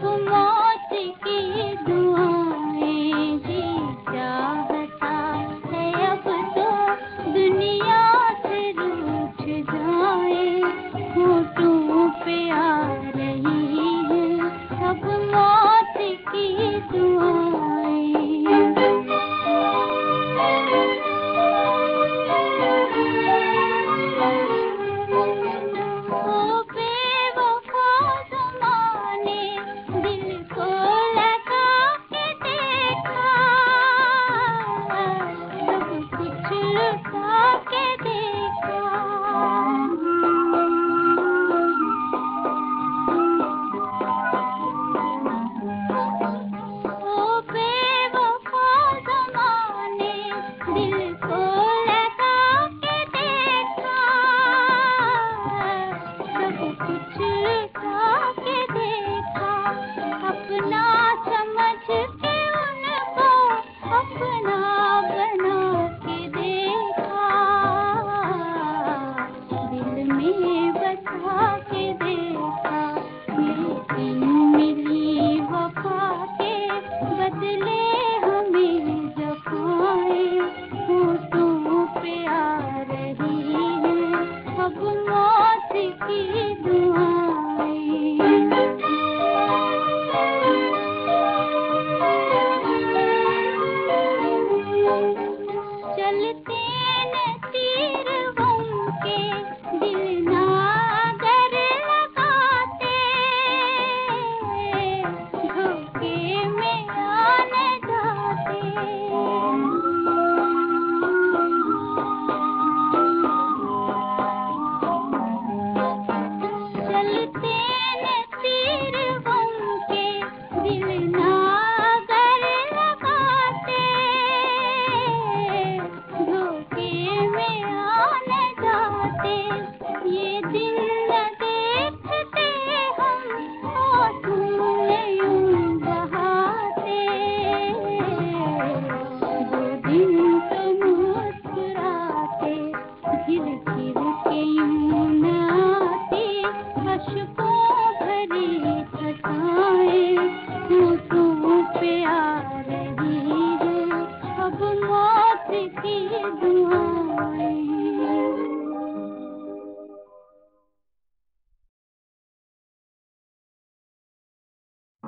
सब मौत के की करते भरी